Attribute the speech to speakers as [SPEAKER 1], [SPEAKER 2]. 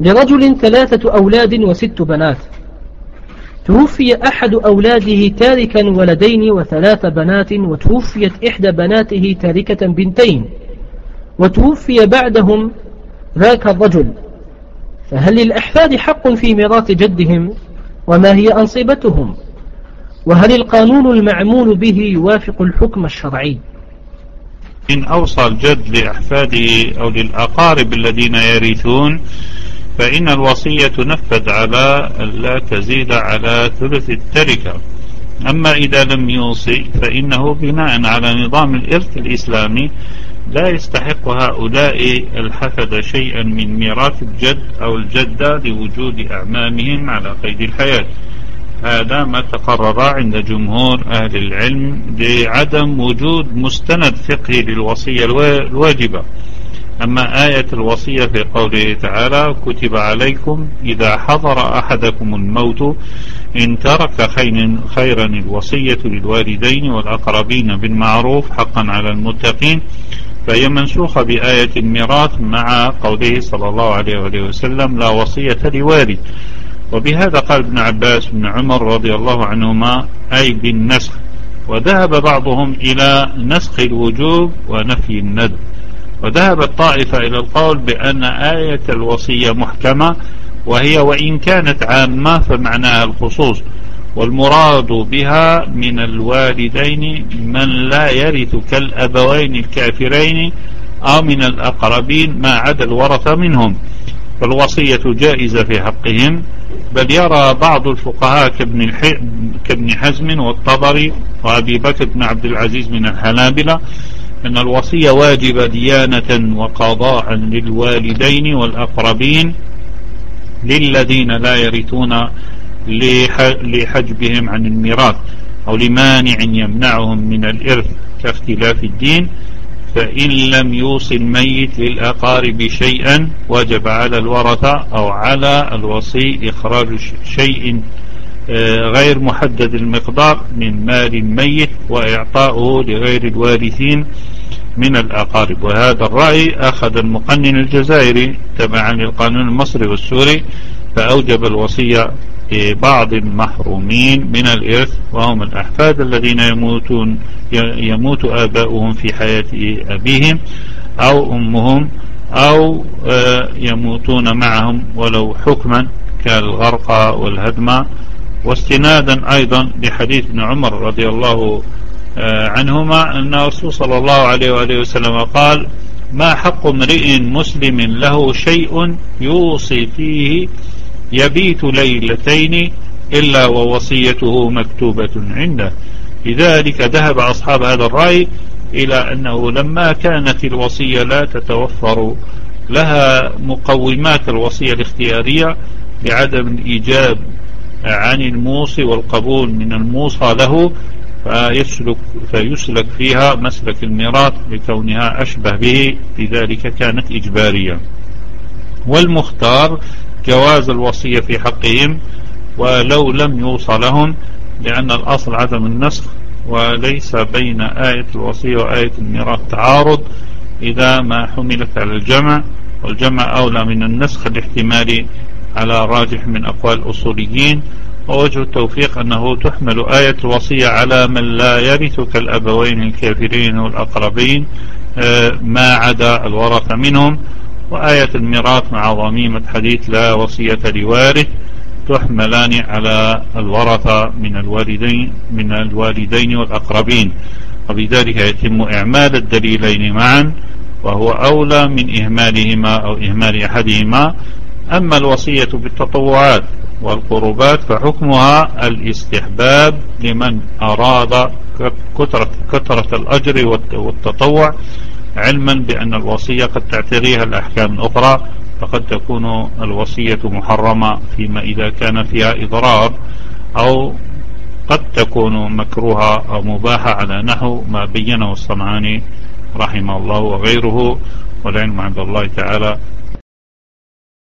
[SPEAKER 1] لرجل ثلاثة أولاد وست بنات. توفي أحد أولاده تاركا ولدين وثلاث بنات وتوفيت إحدى بناته تاركة بنتين وتوفي بعدهم ذاك الرجل. فهل للأحفاد حق في ميراث جدهم؟ وما هي أنصبتهم وهل القانون المعمول به يوافق الحكم الشرعي؟
[SPEAKER 2] إن أوصى الجد لأحفاده أو للأقارب الذين يرثون فإن الوصية تنفذ على لا تزيد على ثلث التركة. أما إذا لم يوصي فإنه بناء على نظام الإرث الإسلامي لا يستحق هؤلاء الحفد شيئا من ميراث الجد أو الجدة لوجود أعمامهم على قيد الحياة. هذا ما تقرر عند جمهور أهل العلم لعدم وجود مستند فقهي للوصية الواجبة. أما آية الوصية في قوله تعالى كتب عليكم إذا حضر أحدكم الموت إن ترك خيرا الوصية للوالدين والأقربين بالمعروف حقا على المتقين فهي منسوخة بآية الميراث مع قوله صلى الله عليه وسلم لا وصية لوالد وبهذا قال ابن عباس بن عمر رضي الله عنهما أي بالنسخ وذهب بعضهم إلى نسخ الوجوب ونفي الند وذهبت طائفة إلى القول بأن آية الوصية محكمة وهي وإن كانت عامة فمعناها الخصوص والمراد بها من الوالدين من لا يرث كالأبوين الكافرين أو من الأقربين ما عدا الورثة منهم فالوصية جائزة في حقهم بل يرى بعض الفقهاء كابن. كابن حزم والطبري وأبي بكر بن عبد العزيز من الحنابلة أن الوصية واجبة ديانة وقضاء للوالدين والأقربين للذين لا يرثون لحجبهم عن الميراث أو لمانع يمنعهم من الإرث كاختلاف الدين فإن لم يوصي الميت للأقارب شيئا وجب على الورثة أو على الوصي إخراج شيء آه، غير محدد المقدار من مال الميت وإعطاؤه لغير الوارثين من الأقارب. وهذا الرأي أخذ المقنن الجزائري تبعا للقانون المصري والسوري فأوجب الوصية بعض المحرومين من الإرث وهم الأحفاد الذين يموتون يموت آباؤهم في حياة أبيهم أو أمهم أو آه، يموتون معهم ولو حكما كالغرق والهدم واستنادا أيضا لحديث ابن عمر رضي الله آه، عنهما أن الرسول صلى الله عليه وآله وسلم قال ما حق امرئ مسلم له شيء يوصي فيه يبيت ليلتين إلا ووصيته مكتوبة عنده. لذلك ذهب أصحاب هذا الرأي إلى أنه لما كانت الوصية لا تتوفر لها مقومات الوصية الاختيارية بعدم الإيجاب عن الموصي والقبول من الموصى له فيسلك, فيسلك فيها مسلك الميراث لكونها أشبه به لذلك كانت إجبارية. والمختار جواز الوصية في حقهم ولو لم يوصى لهم لأن الأصل عدم النسخ وليس بين آية الوصية وآية الميراث تعارض إذا ما حملت على الجمع والجمع أولى من النسخ الاحتمالي على راجح من أقوال الأصوليين ووجه التوفيق أنه تحمل آية الوصية على من لا يرث كالأبوين الكافرين والأقربين آه، ما عدا الورث منهم. وآية الميراث مع ضميمة حديث لا وصية لوارث تحملان على الورثة من الوالدين من الوالدين والأقربين. وبذلك يتم إعمال الدليلين معا وهو أولى من إهمالهما أو إهمال أحدهما. أما الوصية بالتطوعات والقربات فحكمها الاستحباب لمن أراد كثرة, كثرة الأجر والتطوع علما بأن الوصية قد تعتريها الأحكام الأخرى فقد تكون الوصية محرمة فيما إذا كان فيها إضرار أو قد تكون مكروهة أو مباحة على نحو ما بينه الصنعاني رحمه الله وغيره والعلم عند الله تعالى